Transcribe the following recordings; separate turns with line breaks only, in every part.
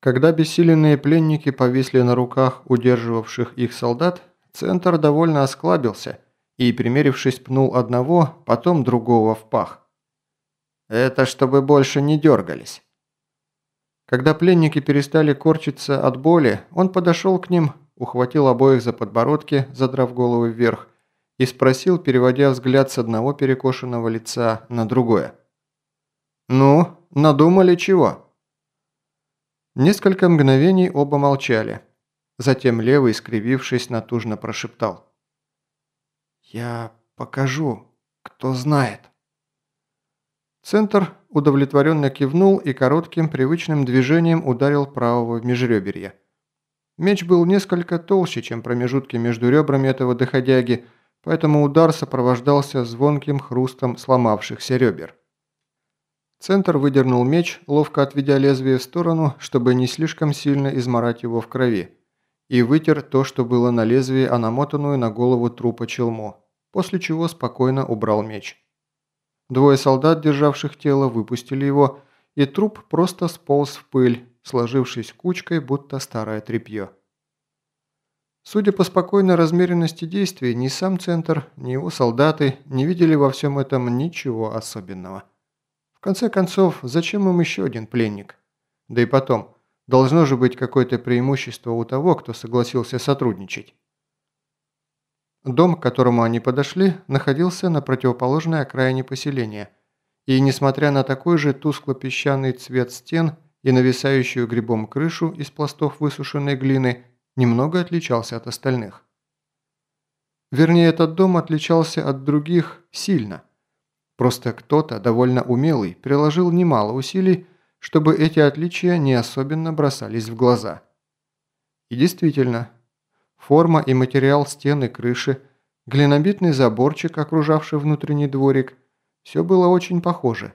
Когда бессиленные пленники повисли на руках удерживавших их солдат, Центр довольно осклабился и, примерившись, пнул одного, потом другого в пах. «Это чтобы больше не дергались». Когда пленники перестали корчиться от боли, он подошел к ним, ухватил обоих за подбородки, задрав головы вверх, и спросил, переводя взгляд с одного перекошенного лица на другое. «Ну, надумали чего?» Несколько мгновений оба молчали. Затем левый, скривившись, натужно прошептал. «Я покажу, кто знает». Центр удовлетворенно кивнул и коротким привычным движением ударил правого в межреберье. Меч был несколько толще, чем промежутки между ребрами этого доходяги, поэтому удар сопровождался звонким хрустом сломавшихся ребер. Центр выдернул меч, ловко отведя лезвие в сторону, чтобы не слишком сильно изморать его в крови, и вытер то, что было на лезвии, а намотанную на голову трупа челму, после чего спокойно убрал меч. Двое солдат, державших тело, выпустили его, и труп просто сполз в пыль, сложившись кучкой, будто старое тряпье. Судя по спокойной размеренности действий, ни сам Центр, ни его солдаты не видели во всем этом ничего особенного. В конце концов, зачем им еще один пленник? Да и потом, должно же быть какое-то преимущество у того, кто согласился сотрудничать. Дом, к которому они подошли, находился на противоположной окраине поселения, и, несмотря на такой же тускло-песчаный цвет стен и нависающую грибом крышу из пластов высушенной глины, немного отличался от остальных. Вернее, этот дом отличался от других сильно – Просто кто-то, довольно умелый, приложил немало усилий, чтобы эти отличия не особенно бросались в глаза. И действительно, форма и материал стены крыши, глинобитный заборчик, окружавший внутренний дворик, все было очень похоже.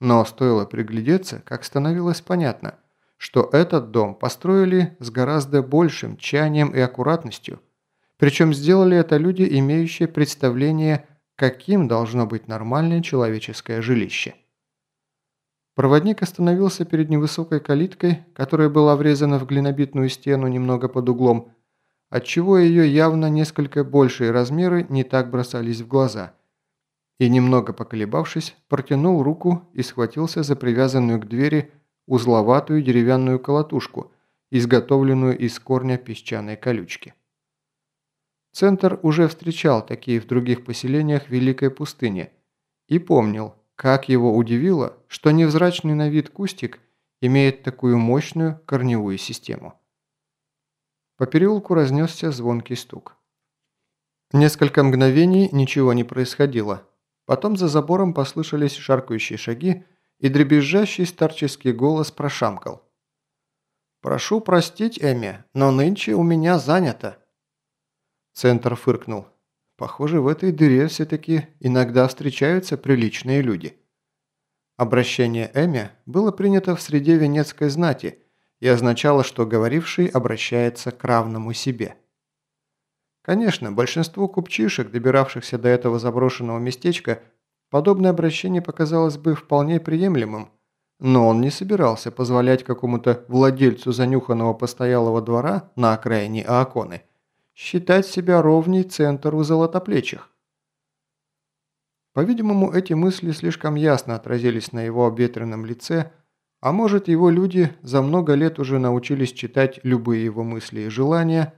Но стоило приглядеться, как становилось понятно, что этот дом построили с гораздо большим тщанием и аккуратностью, причем сделали это люди, имеющие представление каким должно быть нормальное человеческое жилище. Проводник остановился перед невысокой калиткой, которая была врезана в глинобитную стену немного под углом, отчего ее явно несколько большие размеры не так бросались в глаза. И немного поколебавшись, протянул руку и схватился за привязанную к двери узловатую деревянную колотушку, изготовленную из корня песчаной колючки. Центр уже встречал такие в других поселениях Великой пустыни и помнил, как его удивило, что невзрачный на вид кустик имеет такую мощную корневую систему. По переулку разнесся звонкий стук. Несколько мгновений ничего не происходило. Потом за забором послышались шаркающие шаги, и дребезжащий старческий голос прошамкал. «Прошу простить, Эми, но нынче у меня занято». Центр фыркнул. Похоже, в этой дыре все-таки иногда встречаются приличные люди. Обращение Эми было принято в среде венецкой знати и означало, что говоривший обращается к равному себе. Конечно, большинству купчишек, добиравшихся до этого заброшенного местечка, подобное обращение показалось бы вполне приемлемым, но он не собирался позволять какому-то владельцу занюханного постоялого двора на окраине Ааконы считать себя ровней центру золотоплечих. По-видимому, эти мысли слишком ясно отразились на его обветренном лице, а может, его люди за много лет уже научились читать любые его мысли и желания,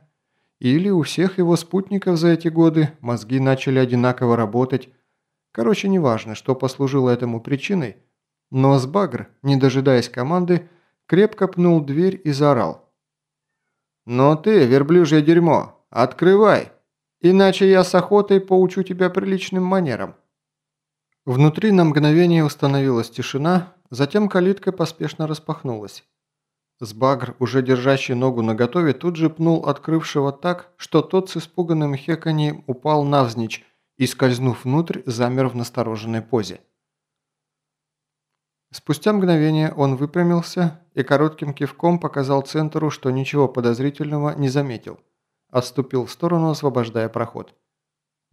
или у всех его спутников за эти годы мозги начали одинаково работать. Короче, неважно, что послужило этому причиной, но Сбагр, не дожидаясь команды, крепко пнул дверь и заорал. «Но ты, верблюжье дерьмо, «Открывай, иначе я с охотой поучу тебя приличным манерам». Внутри на мгновение установилась тишина, затем калитка поспешно распахнулась. Сбагр, уже держащий ногу наготове, тут же пнул открывшего так, что тот с испуганным хеканьем упал навзничь и, скользнув внутрь, замер в настороженной позе. Спустя мгновение он выпрямился и коротким кивком показал центру, что ничего подозрительного не заметил отступил в сторону, освобождая проход.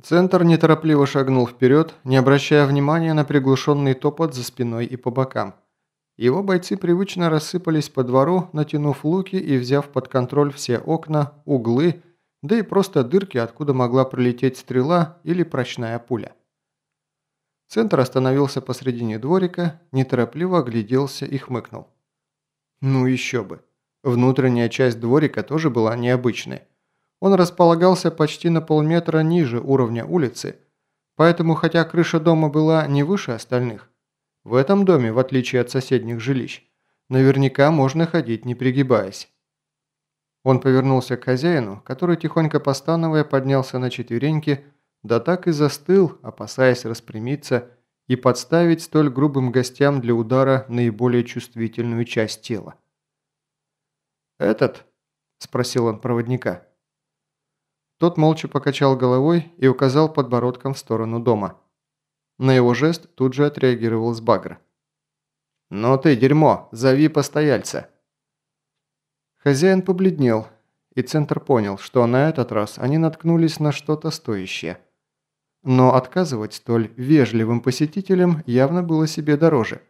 Центр неторопливо шагнул вперед, не обращая внимания на приглушенный топот за спиной и по бокам. Его бойцы привычно рассыпались по двору, натянув луки и взяв под контроль все окна, углы, да и просто дырки, откуда могла пролететь стрела или прочная пуля. Центр остановился посредине дворика, неторопливо огляделся и хмыкнул. Ну еще бы. Внутренняя часть дворика тоже была необычной. Он располагался почти на полметра ниже уровня улицы, поэтому хотя крыша дома была не выше остальных, в этом доме, в отличие от соседних жилищ, наверняка можно ходить не пригибаясь. Он повернулся к хозяину, который, тихонько постановая, поднялся на четвереньки, да так и застыл, опасаясь распрямиться и подставить столь грубым гостям для удара наиболее чувствительную часть тела. «Этот?» – спросил он проводника. Тот молча покачал головой и указал подбородком в сторону дома. На его жест тут же отреагировал Сбагра. «Ну ты, дерьмо, зови постояльца!» Хозяин побледнел, и Центр понял, что на этот раз они наткнулись на что-то стоящее. Но отказывать столь вежливым посетителям явно было себе дороже.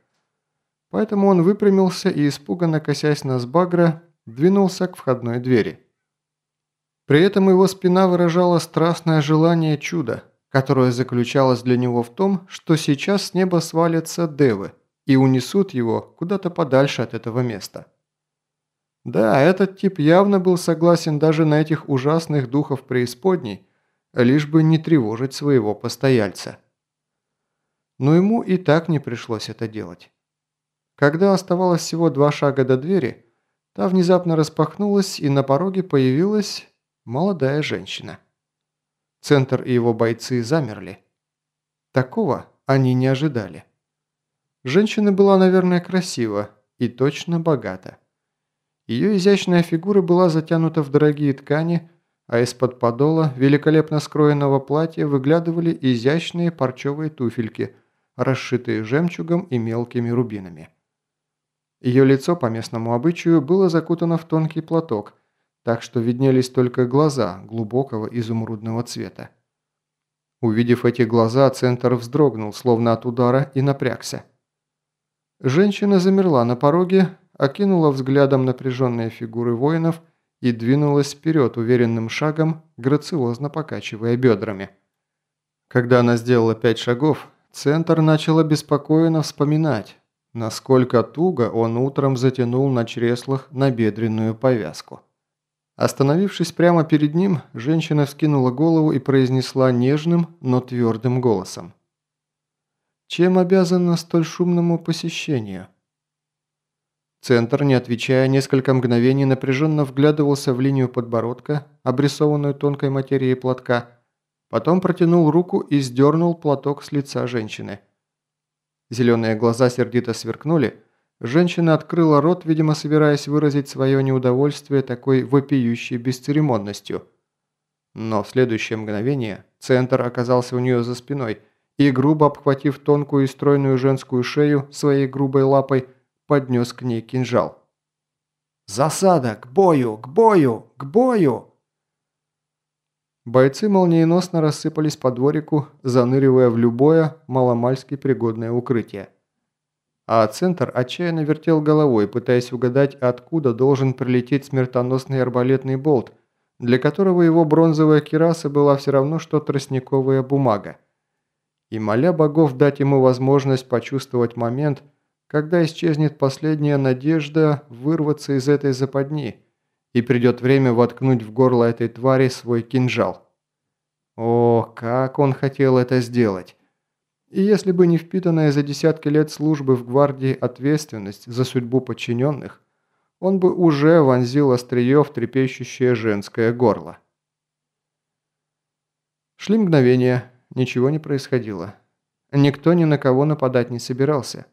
Поэтому он выпрямился и, испуганно косясь на Сбагра, двинулся к входной двери. При этом его спина выражала страстное желание чуда – которое заключалось для него в том, что сейчас с неба свалятся девы и унесут его куда-то подальше от этого места. Да, этот тип явно был согласен даже на этих ужасных духов преисподней, лишь бы не тревожить своего постояльца. Но ему и так не пришлось это делать. Когда оставалось всего два шага до двери, та внезапно распахнулась, и на пороге появилась молодая женщина. Центр и его бойцы замерли. Такого они не ожидали. Женщина была, наверное, красива и точно богата. Ее изящная фигура была затянута в дорогие ткани, а из-под подола великолепно скроенного платья выглядывали изящные парчевые туфельки, расшитые жемчугом и мелкими рубинами. Ее лицо по местному обычаю было закутано в тонкий платок – так что виднелись только глаза глубокого изумрудного цвета. Увидев эти глаза, Центр вздрогнул, словно от удара, и напрягся. Женщина замерла на пороге, окинула взглядом напряженные фигуры воинов и двинулась вперед уверенным шагом, грациозно покачивая бедрами. Когда она сделала пять шагов, Центр начал обеспокоенно вспоминать, насколько туго он утром затянул на чреслах набедренную повязку. Остановившись прямо перед ним, женщина вскинула голову и произнесла нежным, но твердым голосом. «Чем обязана столь шумному посещению?» Центр, не отвечая, несколько мгновений напряженно вглядывался в линию подбородка, обрисованную тонкой материей платка, потом протянул руку и сдернул платок с лица женщины. Зеленые глаза сердито сверкнули, Женщина открыла рот, видимо, собираясь выразить свое неудовольствие такой вопиющей бесцеремонностью. Но в следующее мгновение центр оказался у нее за спиной и, грубо обхватив тонкую и стройную женскую шею своей грубой лапой, поднес к ней кинжал. «Засада! К бою! К бою! К бою!» Бойцы молниеносно рассыпались по дворику, заныривая в любое маломальски пригодное укрытие а Центр отчаянно вертел головой, пытаясь угадать, откуда должен прилететь смертоносный арбалетный болт, для которого его бронзовая кераса была все равно, что тростниковая бумага. И моля богов дать ему возможность почувствовать момент, когда исчезнет последняя надежда вырваться из этой западни, и придет время воткнуть в горло этой твари свой кинжал. О, как он хотел это сделать! И если бы не впитанная за десятки лет службы в гвардии ответственность за судьбу подчиненных, он бы уже вонзил острие в трепещущее женское горло. Шли мгновения, ничего не происходило. Никто ни на кого нападать не собирался.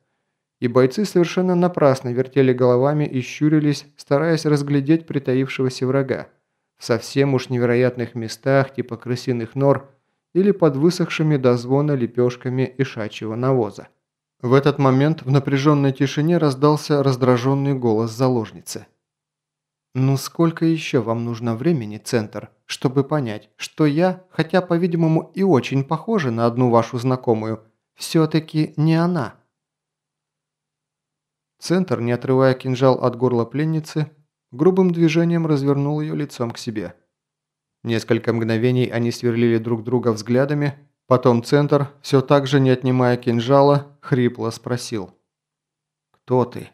И бойцы совершенно напрасно вертели головами и щурились, стараясь разглядеть притаившегося врага. В совсем уж невероятных местах, типа крысиных нор, или под высохшими до звона лепешками ишачьего навоза. В этот момент в напряженной тишине раздался раздраженный голос заложницы. «Ну сколько еще вам нужно времени, Центр, чтобы понять, что я, хотя, по-видимому, и очень похожа на одну вашу знакомую, все-таки не она?» Центр, не отрывая кинжал от горла пленницы, грубым движением развернул ее лицом к себе. Несколько мгновений они сверлили друг друга взглядами, потом Центр, все так же не отнимая кинжала, хрипло спросил. «Кто ты?»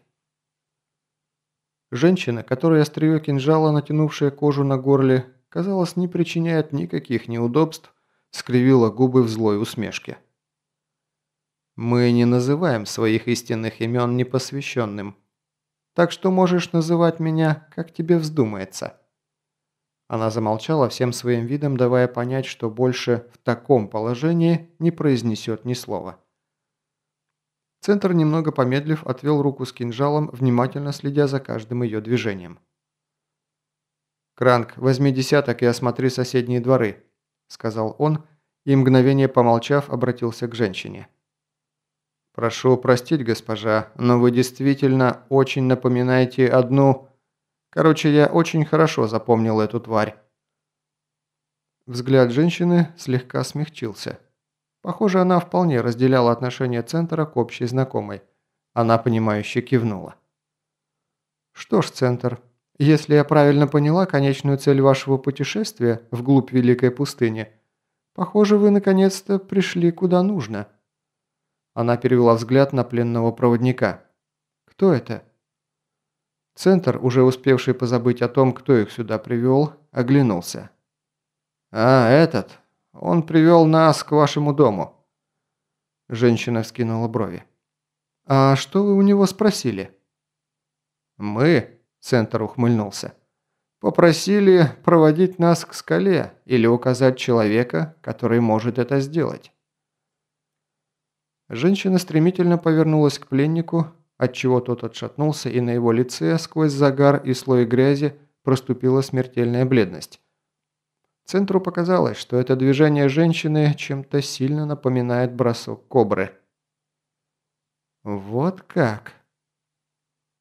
Женщина, которая острие кинжала, натянувшая кожу на горле, казалось, не причиняет никаких неудобств, скривила губы в злой усмешке. «Мы не называем своих истинных имен непосвященным, так что можешь называть меня, как тебе вздумается». Она замолчала всем своим видом, давая понять, что больше в таком положении не произнесет ни слова. Центр, немного помедлив, отвел руку с кинжалом, внимательно следя за каждым ее движением. «Кранк, возьми десяток и осмотри соседние дворы», – сказал он, и мгновение помолчав, обратился к женщине. «Прошу простить, госпожа, но вы действительно очень напоминаете одну...» Короче, я очень хорошо запомнил эту тварь. Взгляд женщины слегка смягчился. Похоже, она вполне разделяла отношение Центра к общей знакомой. Она, понимающе кивнула. «Что ж, Центр, если я правильно поняла конечную цель вашего путешествия вглубь Великой пустыни, похоже, вы наконец-то пришли куда нужно». Она перевела взгляд на пленного проводника. «Кто это?» Центр, уже успевший позабыть о том, кто их сюда привел, оглянулся. «А, этот. Он привел нас к вашему дому». Женщина вскинула брови. «А что вы у него спросили?» «Мы», – Центр ухмыльнулся, – «попросили проводить нас к скале или указать человека, который может это сделать». Женщина стремительно повернулась к пленнику, отчего тот отшатнулся, и на его лице сквозь загар и слой грязи проступила смертельная бледность. Центру показалось, что это движение женщины чем-то сильно напоминает бросок кобры. «Вот как?»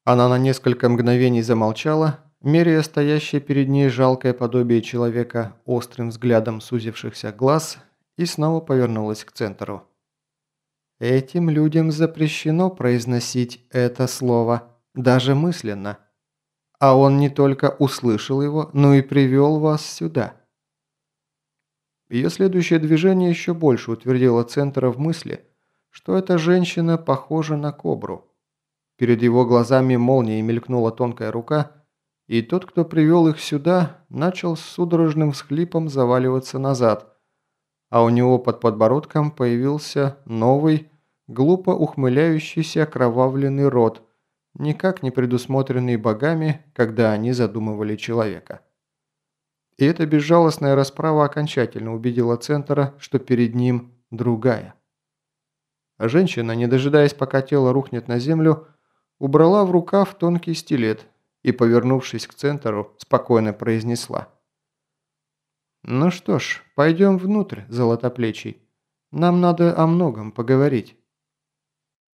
Она на несколько мгновений замолчала, меряя стоящее перед ней жалкое подобие человека острым взглядом сузившихся глаз, и снова повернулась к центру. Этим людям запрещено произносить это слово, даже мысленно. А он не только услышал его, но и привел вас сюда. Ее следующее движение еще больше утвердило Центра в мысли, что эта женщина похожа на кобру. Перед его глазами молнией мелькнула тонкая рука, и тот, кто привел их сюда, начал с судорожным всхлипом заваливаться назад, а у него под подбородком появился новый, глупо ухмыляющийся окровавленный рот, никак не предусмотренный богами, когда они задумывали человека. И эта безжалостная расправа окончательно убедила Центра, что перед ним другая. Женщина, не дожидаясь, пока тело рухнет на землю, убрала в рукав тонкий стилет и, повернувшись к Центру, спокойно произнесла. «Ну что ж, пойдем внутрь, золотоплечий. Нам надо о многом поговорить».